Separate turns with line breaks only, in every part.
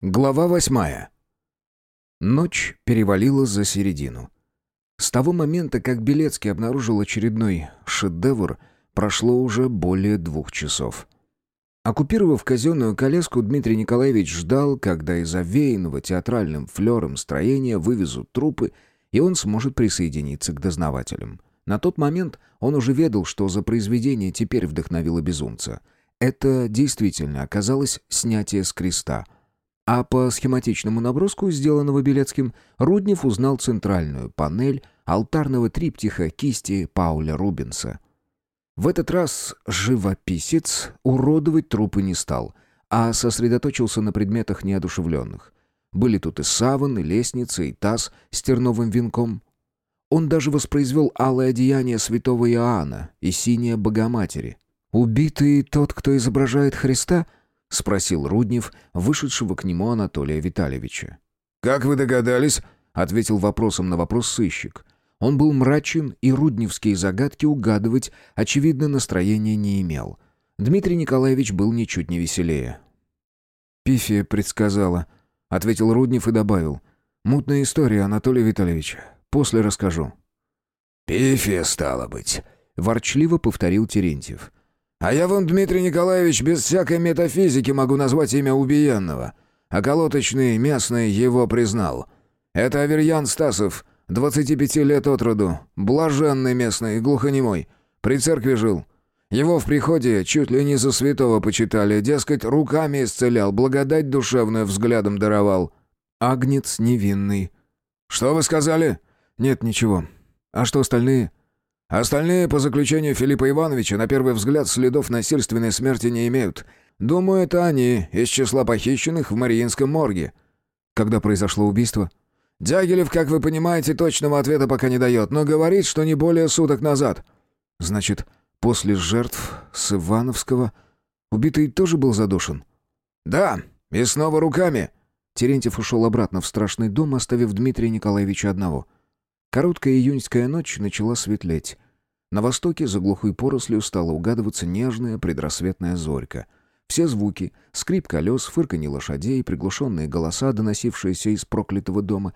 Глава восьмая. Ночь перевалила за середину. С того момента, как Белецкий обнаружил очередной шедевр, прошло уже более двух часов. Оккупировав казенную коляску, Дмитрий Николаевич ждал, когда из овеянного театральным флером строения вывезут трупы, и он сможет присоединиться к дознавателям. На тот момент он уже ведал, что за произведение теперь вдохновило безумца. Это действительно оказалось снятие с креста — а по схематичному наброску, сделанного Белецким, Руднев узнал центральную панель алтарного триптиха кисти Пауля Рубенса. В этот раз живописец уродовать трупы не стал, а сосредоточился на предметах неодушевленных. Были тут и саван, и лестница, и таз с терновым венком. Он даже воспроизвел алое одеяние святого Иоанна и синее Богоматери. «Убитый тот, кто изображает Христа?» — спросил Руднев, вышедшего к нему Анатолия Витальевича.
«Как вы догадались?»
— ответил вопросом на вопрос сыщик. Он был мрачен, и рудневские загадки угадывать, очевидно, настроения не имел. Дмитрий Николаевич был ничуть не веселее. «Пифия предсказала», — ответил Руднев и добавил. «Мутная история, Анатолий Витальевич. После расскажу».
«Пифия, стало быть», —
ворчливо повторил Терентьев.
А я вам, Дмитрий Николаевич, без всякой метафизики могу назвать имя убиенного. А колоточный местный его признал. Это Аверьян Стасов, 25 лет от роду, блаженный местный, глухонемой. При церкви жил. Его в приходе чуть ли не за святого почитали, дескать, руками исцелял, благодать душевную взглядом даровал.
Агнец невинный.
«Что вы сказали?»
«Нет, ничего. А что остальные?»
Остальные, по заключению Филиппа Ивановича, на первый взгляд следов насильственной смерти не имеют. Думаю, это они, из числа похищенных в Мариинском морге».
«Когда произошло убийство?»
«Дягилев, как вы понимаете, точного ответа пока не дает, но говорит, что не более суток назад».
«Значит, после жертв с Ивановского убитый тоже был задушен?»
«Да, и снова руками».
Терентьев ушел обратно в страшный дом, оставив Дмитрия Николаевича одного – Короткая июньская ночь начала светлеть. На востоке за глухой порослью стала угадываться нежная предрассветная зорька. Все звуки — скрип колес, фырканье лошадей, приглушенные голоса, доносившиеся из проклятого дома,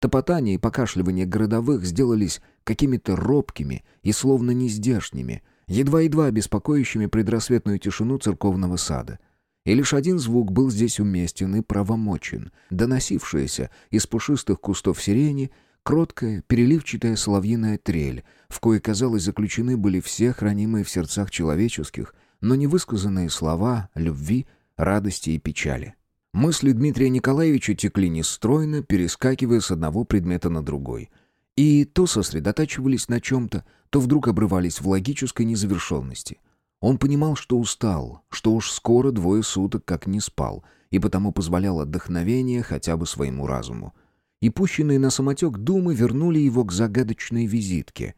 топотание и покашливание городовых сделались какими-то робкими и словно нездешними, едва-едва беспокоящими предрассветную тишину церковного сада — и лишь один звук был здесь уместен и правомочен, доносившийся из пушистых кустов сирени Кроткая, переливчатая соловьиная трель, в кое, казалось, заключены были все хранимые в сердцах человеческих, но невысказанные слова любви, радости и печали. Мысли Дмитрия Николаевича текли нестройно, перескакивая с одного предмета на другой. И то сосредотачивались на чем-то, то вдруг обрывались в логической незавершенности. Он понимал, что устал, что уж скоро двое суток как не спал, и потому позволял отдохновение хотя бы своему разуму и пущенные на самотек думы вернули его к загадочной визитке.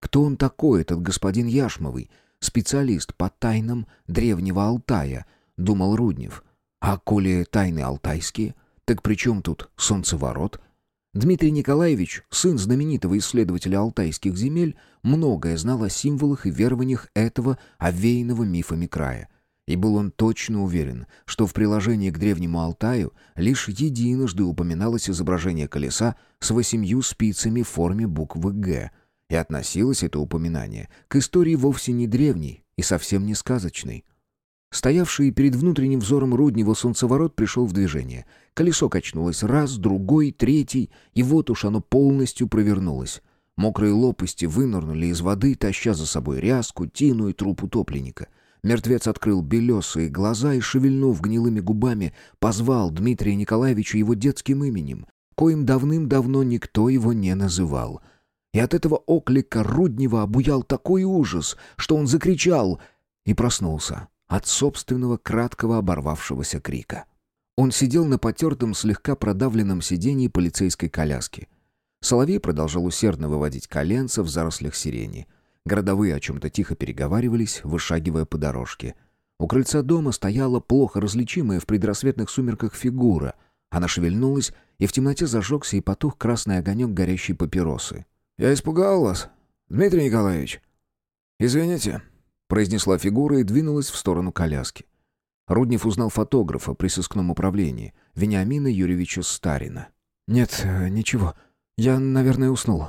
Кто он такой, этот господин Яшмовый, специалист по тайнам древнего Алтая, думал Руднев. А коли тайны алтайские, так при чем тут солнцеворот? Дмитрий Николаевич, сын знаменитого исследователя алтайских земель, многое знал о символах и верованиях этого овеянного мифами края — и был он точно уверен, что в приложении к древнему Алтаю лишь единожды упоминалось изображение колеса с восемью спицами в форме буквы «Г», и относилось это упоминание к истории вовсе не древней и совсем не сказочной. Стоявший перед внутренним взором Руднева солнцеворот пришел в движение. Колесо качнулось раз, другой, третий, и вот уж оно полностью провернулось. Мокрые лопасти вынырнули из воды, таща за собой ряску, тину и труп утопленника — Мертвец открыл белесые глаза и, шевельнув гнилыми губами, позвал Дмитрия Николаевича его детским именем, коим давным-давно никто его не называл. И от этого оклика Руднева обуял такой ужас, что он закричал и проснулся от собственного краткого оборвавшегося крика. Он сидел на потертом, слегка продавленном сиденье полицейской коляски. Соловей продолжал усердно выводить коленца в зарослях сирени — Городовые о чем-то тихо переговаривались, вышагивая по дорожке. У крыльца дома стояла плохо различимая в предрассветных сумерках фигура. Она шевельнулась, и в темноте зажегся и потух красный огонек горящей папиросы.
«Я испугал вас, Дмитрий Николаевич?» «Извините», — произнесла фигура и двинулась в сторону коляски.
Руднев узнал фотографа при сыскном управлении, Вениамина Юрьевича Старина. «Нет, э, ничего. Я, наверное, уснул.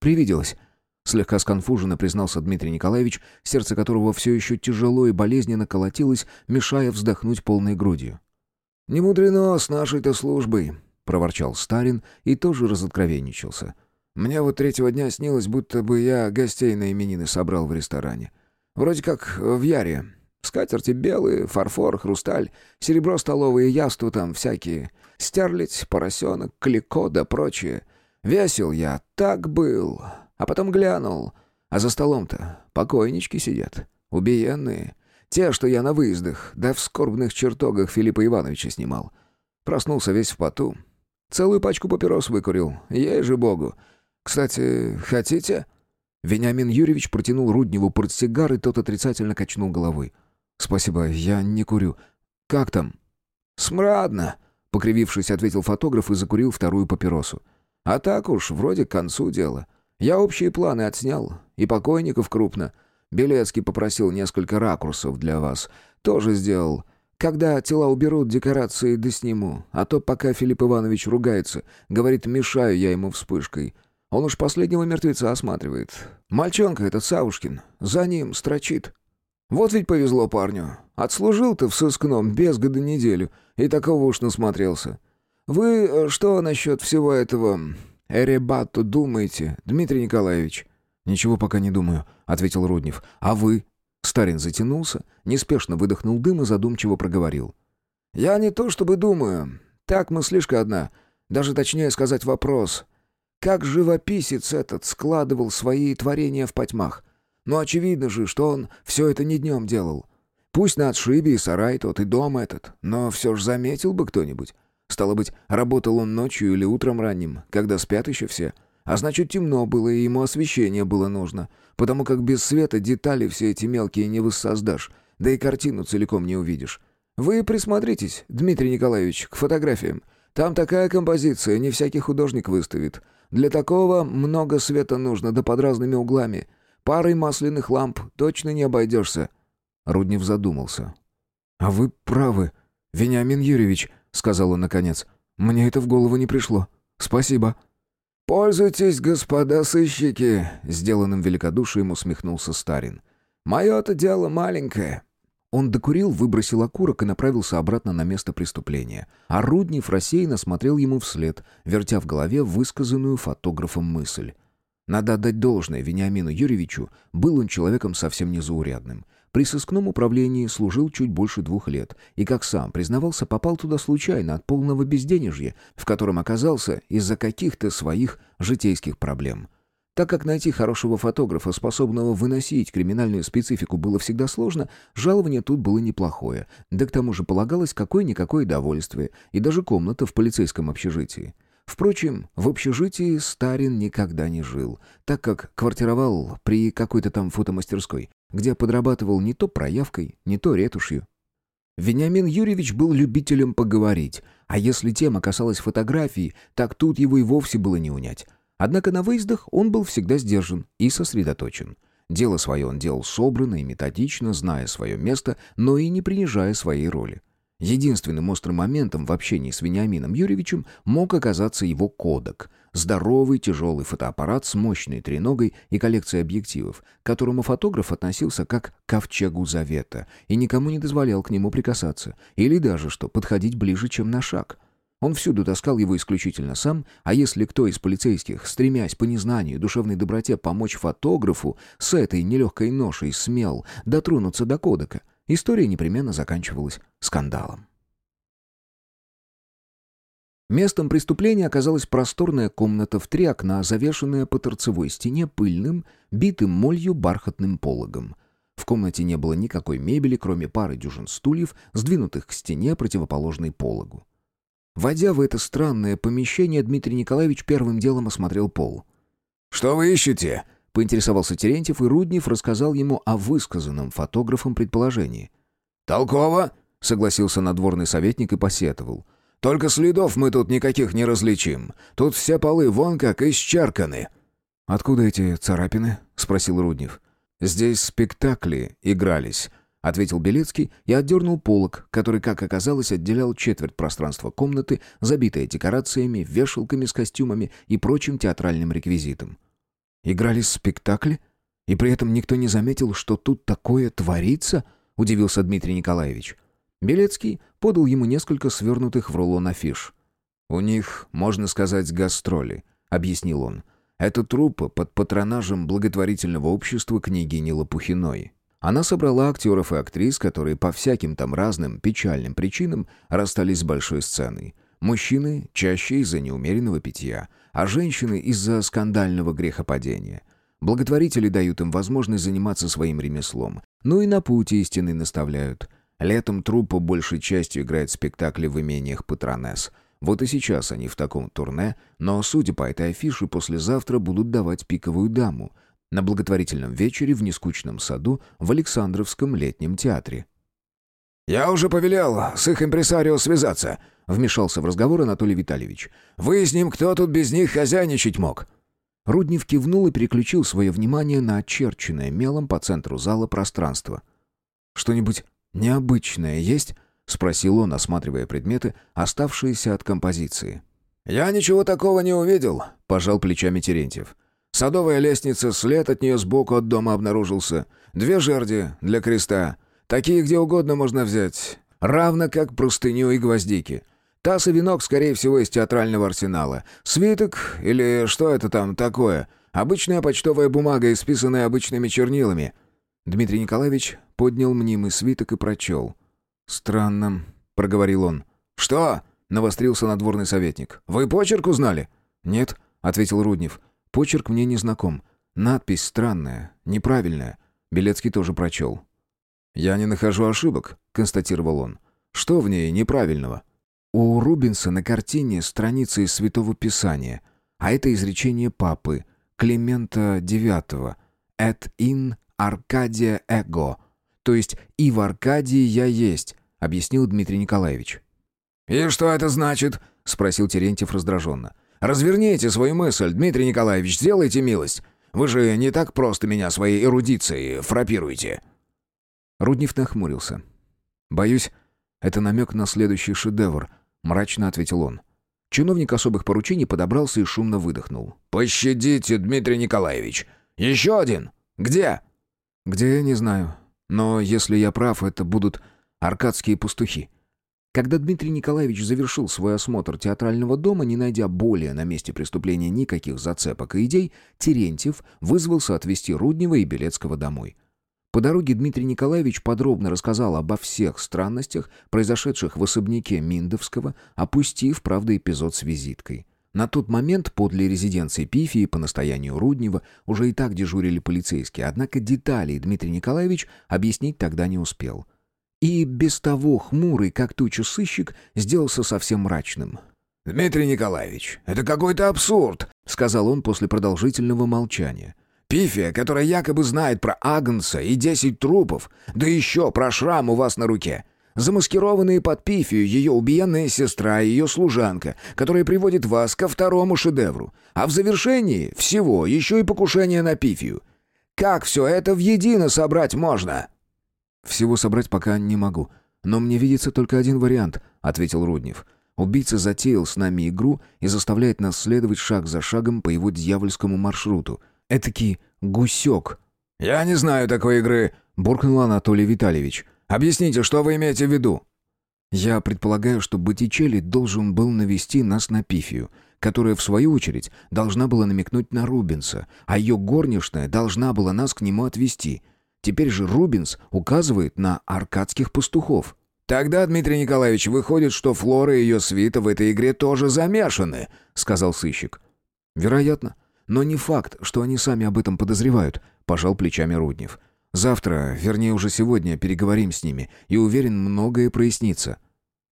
Привиделось». Слегка сконфуженно признался Дмитрий Николаевич, сердце которого все еще тяжело и болезненно колотилось, мешая вздохнуть полной грудью.
«Не мудрено с нашей-то службой», — проворчал Старин и тоже разоткровенничался. «Мне вот третьего дня снилось, будто бы я гостей на именины собрал в ресторане. Вроде как в Яре. Скатерти белые, фарфор, хрусталь, серебро столовые, яства там всякие. Стерлить, поросенок, клико да прочее. Весел я, так был. А потом глянул. А за столом-то покойнички сидят. Убиенные. Те, что я на выездах, да в скорбных чертогах Филиппа Ивановича снимал. Проснулся весь в поту. Целую пачку папирос выкурил. Ей же богу. Кстати, хотите?»
Вениамин Юрьевич протянул Рудневу портсигар, и тот отрицательно качнул головой. «Спасибо, я не курю. Как там?»
«Смрадно», — покривившись, ответил фотограф и закурил вторую папиросу. «А так уж, вроде к концу дела. Я общие планы отснял. И покойников крупно. Белецкий попросил несколько ракурсов для вас. Тоже сделал. Когда тела уберут, декорации досниму. А то пока Филипп Иванович ругается, говорит, мешаю я ему вспышкой. Он уж последнего мертвеца осматривает. Мальчонка этот Савушкин. За ним строчит. Вот ведь повезло парню. Отслужил-то в сыскном без года неделю. И такого уж насмотрелся. Вы э, что насчет всего этого Эребату думаете, Дмитрий Николаевич?»
«Ничего пока не думаю», — ответил Руднев. «А вы?» Старин затянулся, неспешно выдохнул дым и задумчиво проговорил.
«Я не то чтобы думаю. Так мыслишка одна. Даже точнее сказать вопрос. Как живописец этот складывал свои творения в потьмах? Ну, очевидно же, что он все это не днем делал. Пусть на отшибе и сарай тот, и дом этот, но все же заметил бы кто-нибудь. Стало быть, работал он ночью или утром ранним, когда спят еще все. А значит, темно было, и ему освещение было нужно, потому как без света детали все эти мелкие не воссоздашь, да и картину целиком не увидишь. Вы присмотритесь, Дмитрий Николаевич, к фотографиям. Там такая композиция, не всякий художник выставит. Для такого много света нужно, да под разными углами. Парой масляных ламп точно не обойдешься».
Руднев задумался. «А вы правы, Вениамин Юрьевич», — сказал он наконец. «Мне это в голову не пришло. Спасибо».
«Пользуйтесь, господа сыщики», — сделанным великодушием усмехнулся Старин. «Мое-то дело маленькое».
Он докурил, выбросил окурок и направился обратно на место преступления. А Руднев рассеянно смотрел ему вслед, вертя в голове высказанную фотографом мысль. Надо отдать должное Вениамину Юрьевичу, был он человеком совсем незаурядным. При сыскном управлении служил чуть больше двух лет, и, как сам признавался, попал туда случайно от полного безденежья, в котором оказался из-за каких-то своих житейских проблем. Так как найти хорошего фотографа, способного выносить криминальную специфику, было всегда сложно, жалование тут было неплохое, да к тому же полагалось какое-никакое довольствие, и даже комната в полицейском общежитии. Впрочем, в общежитии Старин никогда не жил, так как квартировал при какой-то там фотомастерской, где подрабатывал не то проявкой, не то ретушью. Вениамин Юрьевич был любителем поговорить, а если тема касалась фотографии, так тут его и вовсе было не унять. Однако на выездах он был всегда сдержан и сосредоточен. Дело свое он делал собранно и методично, зная свое место, но и не принижая своей роли. Единственным острым моментом в общении с Вениамином Юрьевичем мог оказаться его кодек — здоровый тяжелый фотоаппарат с мощной треногой и коллекцией объективов, к которому фотограф относился как к ковчегу завета и никому не дозволял к нему прикасаться, или даже что подходить ближе, чем на шаг. Он всюду таскал его исключительно сам, а если кто из полицейских, стремясь по незнанию душевной доброте помочь фотографу, с этой нелегкой ношей смел дотронуться до кодека — История непременно заканчивалась скандалом. Местом преступления оказалась просторная комната в три окна, завешенная по торцевой стене пыльным, битым молью бархатным пологом. В комнате не было никакой мебели, кроме пары дюжин стульев, сдвинутых к стене, противоположной пологу. Войдя в это странное помещение, Дмитрий Николаевич первым делом осмотрел пол.
«Что вы ищете?»
Поинтересовался Терентьев, и Руднев рассказал ему о высказанном фотографом предположении.
«Толково!» — согласился надворный советник и посетовал. «Только следов мы тут никаких не различим. Тут все полы вон как исчерканы».
«Откуда эти царапины?» — спросил Руднев.
«Здесь спектакли игрались.
ответил Белецкий и отдернул полог, который, как оказалось, отделял четверть пространства комнаты, забитое декорациями, вешалками с костюмами и прочим театральным реквизитом. «Играли спектакли? И при этом никто не заметил, что тут такое творится?» — удивился Дмитрий Николаевич. Белецкий подал ему несколько свернутых в рулон афиш. «У них, можно сказать, гастроли», — объяснил он. «Это труппа под патронажем благотворительного общества княгини Лопухиной. Она собрала актеров и актрис, которые по всяким там разным печальным причинам расстались с большой сценой. Мужчины чаще из-за неумеренного питья, а женщины из-за скандального грехопадения. Благотворители дают им возможность заниматься своим ремеслом, ну и на пути истины наставляют. Летом труппа большей частью играет спектакли в имениях Патронесс – вот и сейчас они в таком турне, но, судя по этой афише, послезавтра будут давать пиковую даму на благотворительном вечере в нескучном саду в Александровском летнем театре.
«Я уже повелел с их импресарио связаться», — вмешался в разговор Анатолий Витальевич. «Выясним, кто тут без них хозяйничать мог».
Руднев кивнул и переключил свое внимание на очерченное мелом по центру зала пространство. «Что-нибудь необычное есть?» — спросил он, осматривая предметы, оставшиеся от композиции.
«Я ничего такого не увидел», — пожал плечами Терентьев. «Садовая лестница, след от нее сбоку от дома обнаружился. Две жерди для креста. Такие где угодно можно взять. Равно как простыню и гвоздики. Таз и венок, скорее всего, из театрального арсенала. Свиток или что это там такое? Обычная почтовая бумага, исписанная обычными чернилами».
Дмитрий Николаевич поднял мнимый свиток и прочел — «Странно», — проговорил он.
«Что?» — навострился надворный советник. «Вы почерк узнали?»
«Нет», — ответил Руднев. «Почерк мне не знаком. Надпись странная, неправильная». Белецкий тоже прочел.
«Я не нахожу ошибок», — констатировал он. «Что в ней неправильного?»
У Рубинса на картине страница из Святого Писания, а это изречение папы, Климента IX, «Et in Arcadia ego», то есть и в Аркадии я есть», — объяснил Дмитрий Николаевич.
«И что это значит?» — спросил Терентьев раздраженно. «Разверните свою мысль, Дмитрий Николаевич, сделайте милость. Вы же не так просто меня своей эрудицией фрапируете».
Руднев нахмурился. «Боюсь, это намек на следующий шедевр», — мрачно ответил он. Чиновник особых поручений подобрался и шумно выдохнул.
«Пощадите, Дмитрий Николаевич! Еще один! Где?»
«Где, не знаю. Но если я прав, это будут аркадские пастухи. Когда Дмитрий Николаевич завершил свой осмотр театрального дома, не найдя более на месте преступления никаких зацепок и идей, Терентьев вызвался отвезти Руднева и Белецкого домой. По дороге Дмитрий Николаевич подробно рассказал обо всех странностях, произошедших в особняке Миндовского, опустив, правда, эпизод с визиткой. На тот момент подле резиденции Пифии по настоянию Руднева уже и так дежурили полицейские, однако деталей Дмитрий Николаевич объяснить тогда не успел. И без того хмурый, как туча сыщик, сделался совсем мрачным.
«Дмитрий Николаевич, это какой-то абсурд», — сказал он после продолжительного молчания. «Пифия, которая якобы знает про Агнца и десять трупов, да еще про шрам у вас на руке. Замаскированные под пифию ее убиенная сестра и ее служанка, которая приводит вас ко второму шедевру. А в завершении всего еще и покушение на пифию. Как все это в едино собрать можно?»
«Всего собрать пока не могу. Но мне видится только один вариант», — ответил Руднев. «Убийца затеял с нами игру и заставляет нас следовать шаг за шагом по его дьявольскому маршруту. Этакий гусек».
«Я не знаю такой игры», — буркнул Анатолий Витальевич. Объясните, что вы имеете в виду?»
«Я предполагаю, что Боттичелли должен был навести нас на Пифию, которая, в свою очередь, должна была намекнуть на Рубинса, а ее горничная должна была нас к нему отвести. Теперь же Рубинс указывает на аркадских пастухов».
«Тогда, Дмитрий Николаевич, выходит, что Флора и ее свита в этой игре тоже замешаны», — сказал сыщик.
«Вероятно. Но не факт, что они сами об этом подозревают», — пожал плечами Руднев. Завтра, вернее уже сегодня, переговорим с ними, и уверен, многое прояснится.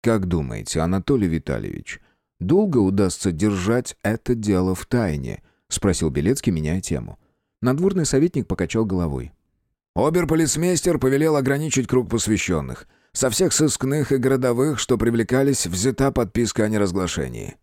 Как думаете, Анатолий Витальевич, долго удастся держать это дело в тайне? Спросил Белецкий, меняя тему. Надворный советник покачал головой.
Оберполицмейстер повелел ограничить круг посвященных. Со всех сыскных и городовых, что привлекались, взята подписка о неразглашении.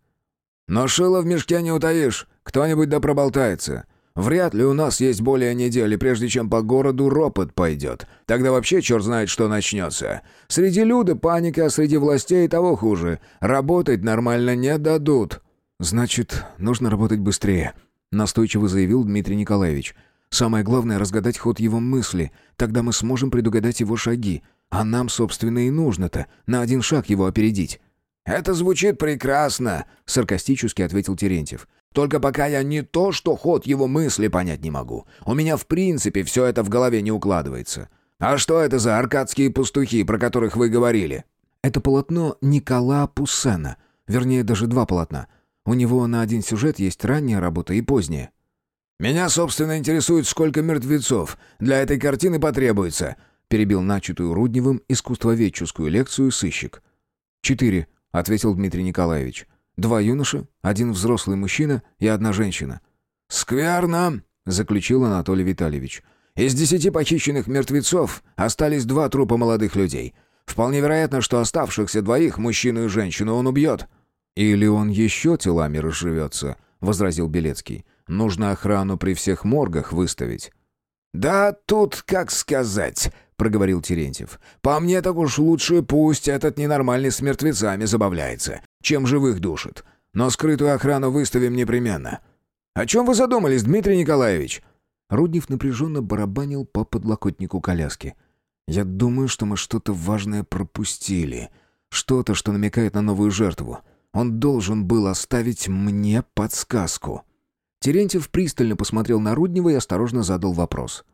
Но шило в мешке не утаишь, кто-нибудь да проболтается. Вряд ли у нас есть более недели, прежде чем по городу ропот пойдет. Тогда вообще черт знает, что начнется. Среди люда паника, а среди властей того хуже. Работать нормально не дадут».
«Значит, нужно работать быстрее», — настойчиво заявил Дмитрий Николаевич. «Самое главное — разгадать ход его мысли. Тогда мы сможем предугадать его шаги. А нам, собственно, и нужно-то на один шаг его опередить».
«Это звучит прекрасно», — саркастически ответил Терентьев. «Только пока я не то, что ход его мысли понять не могу. У меня в принципе все это в голове не укладывается. А что это за аркадские пастухи, про которых вы говорили?»
«Это полотно Никола Пуссена. Вернее, даже два полотна. У него на один сюжет есть ранняя работа и поздняя».
«Меня, собственно, интересует, сколько мертвецов для этой картины потребуется», перебил начатую Рудневым искусствоведческую лекцию сыщик.
«Четыре», — ответил Дмитрий Николаевич. «Два юноша, один взрослый мужчина и одна женщина».
«Скверно», — заключил Анатолий Витальевич. «Из десяти похищенных мертвецов остались два трупа молодых людей. Вполне вероятно, что оставшихся двоих, мужчину и женщину, он убьет».
«Или он еще телами разживется», — возразил Белецкий. «Нужно охрану при всех моргах выставить».
«Да тут, как сказать», проговорил Терентьев. «По мне так уж лучше пусть этот ненормальный с мертвецами забавляется, чем живых душит. Но скрытую охрану выставим непременно». «О чем вы задумались, Дмитрий Николаевич?»
Руднев напряженно барабанил по подлокотнику коляски. «Я думаю, что мы что-то важное пропустили. Что-то, что намекает на новую жертву. Он должен был оставить мне подсказку». Терентьев пристально посмотрел на Руднева и осторожно задал вопрос.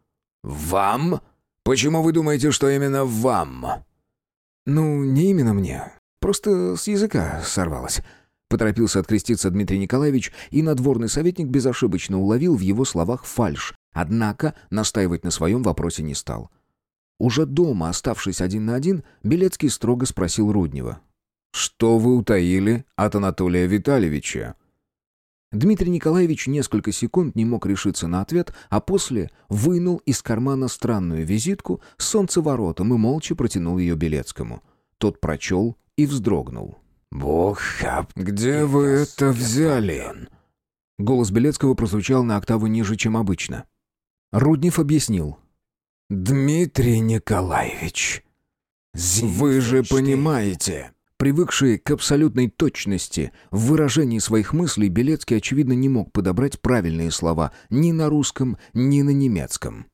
«Вам?» «Почему вы думаете, что именно вам?»
«Ну, не именно мне. Просто с языка сорвалось». Поторопился откреститься Дмитрий Николаевич, и надворный советник безошибочно уловил в его словах фальшь, однако настаивать на своем вопросе не стал. Уже дома, оставшись один на один, Белецкий строго спросил Руднева.
«Что вы утаили от Анатолия Витальевича?»
Дмитрий Николаевич несколько секунд не мог решиться на ответ, а после вынул из кармана странную визитку с солнцеворотом и молча протянул ее Белецкому. Тот прочел и вздрогнул.
«Бог, а где вы это взяли?»
Голос Белецкого прозвучал на октаву ниже, чем обычно. Руднев объяснил.
«Дмитрий Николаевич, вы же понимаете...»
Привыкший к абсолютной точности в выражении своих мыслей, Белецкий, очевидно, не мог подобрать правильные слова ни на русском, ни на немецком.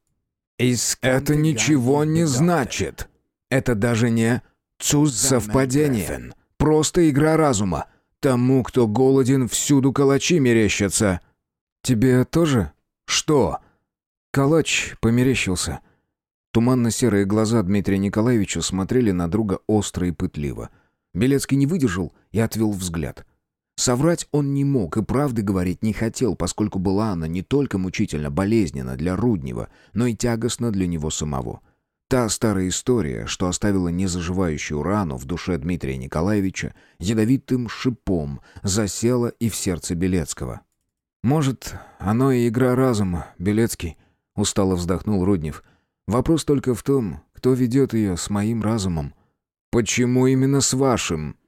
«Это ничего не значит. Это даже не совпадение. Просто игра разума. Тому, кто голоден, всюду калачи мерещатся».
«Тебе тоже?»
«Что?»
«Калач померещился». Туманно-серые глаза Дмитрия Николаевича смотрели на друга остро и пытливо – Белецкий не выдержал и отвел взгляд. Соврать он не мог и правды говорить не хотел, поскольку была она не только мучительно болезненна для Руднева, но и тягостна для него самого. Та старая история, что оставила незаживающую рану в душе Дмитрия Николаевича, ядовитым шипом засела и в сердце Белецкого. «Может, оно и игра разума, Белецкий», — устало вздохнул Руднев. «Вопрос только в том, кто ведет ее с моим разумом».
«Почему именно с вашим?»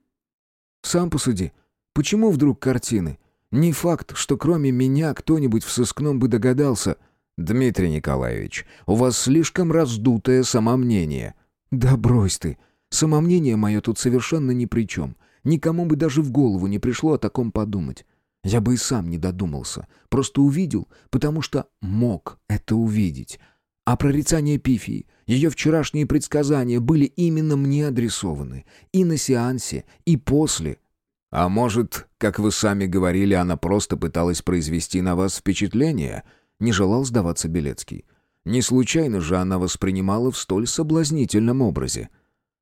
«Сам посуди. Почему вдруг картины? Не факт, что кроме меня кто-нибудь в сыскном бы догадался.
Дмитрий Николаевич, у вас слишком раздутое самомнение».
«Да брось ты. Самомнение мое тут совершенно ни при чем. Никому бы даже в голову не пришло о таком подумать. Я бы и сам не додумался. Просто увидел, потому что мог это увидеть. А прорицание Пифии, ее вчерашние предсказания были именно мне адресованы. И на сеансе, и после.
А может, как вы сами говорили, она просто пыталась произвести на вас впечатление? Не желал сдаваться Белецкий. Не случайно же она воспринимала в столь соблазнительном образе.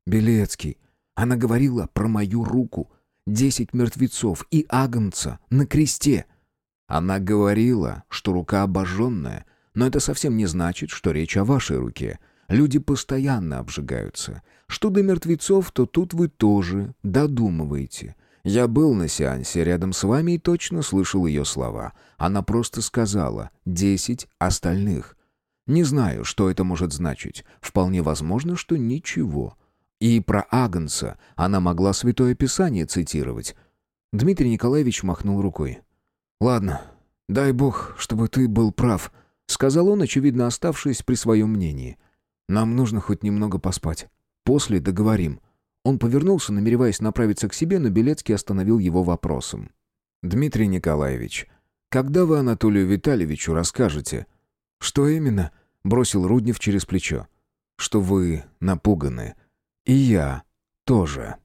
Белецкий, она говорила про мою руку. Десять мертвецов и агнца на кресте.
Она говорила, что рука обожженная, но это совсем не значит, что речь о вашей руке. Люди постоянно обжигаются. Что до мертвецов, то тут вы тоже додумываете. Я был на сеансе рядом с вами и точно слышал ее слова. Она просто сказала «десять остальных». Не знаю, что это может значить. Вполне возможно, что ничего. И про Агнца она могла Святое Писание цитировать.
Дмитрий Николаевич махнул рукой. «Ладно, «Дай бог, чтобы ты был прав», — сказал он, очевидно оставшись при своем мнении. «Нам нужно хоть немного поспать. После договорим». Он повернулся, намереваясь направиться к себе, но Белецкий остановил его вопросом. «Дмитрий Николаевич, когда вы Анатолию Витальевичу расскажете?» «Что именно?» — бросил Руднев через плечо. «Что вы напуганы. И я тоже».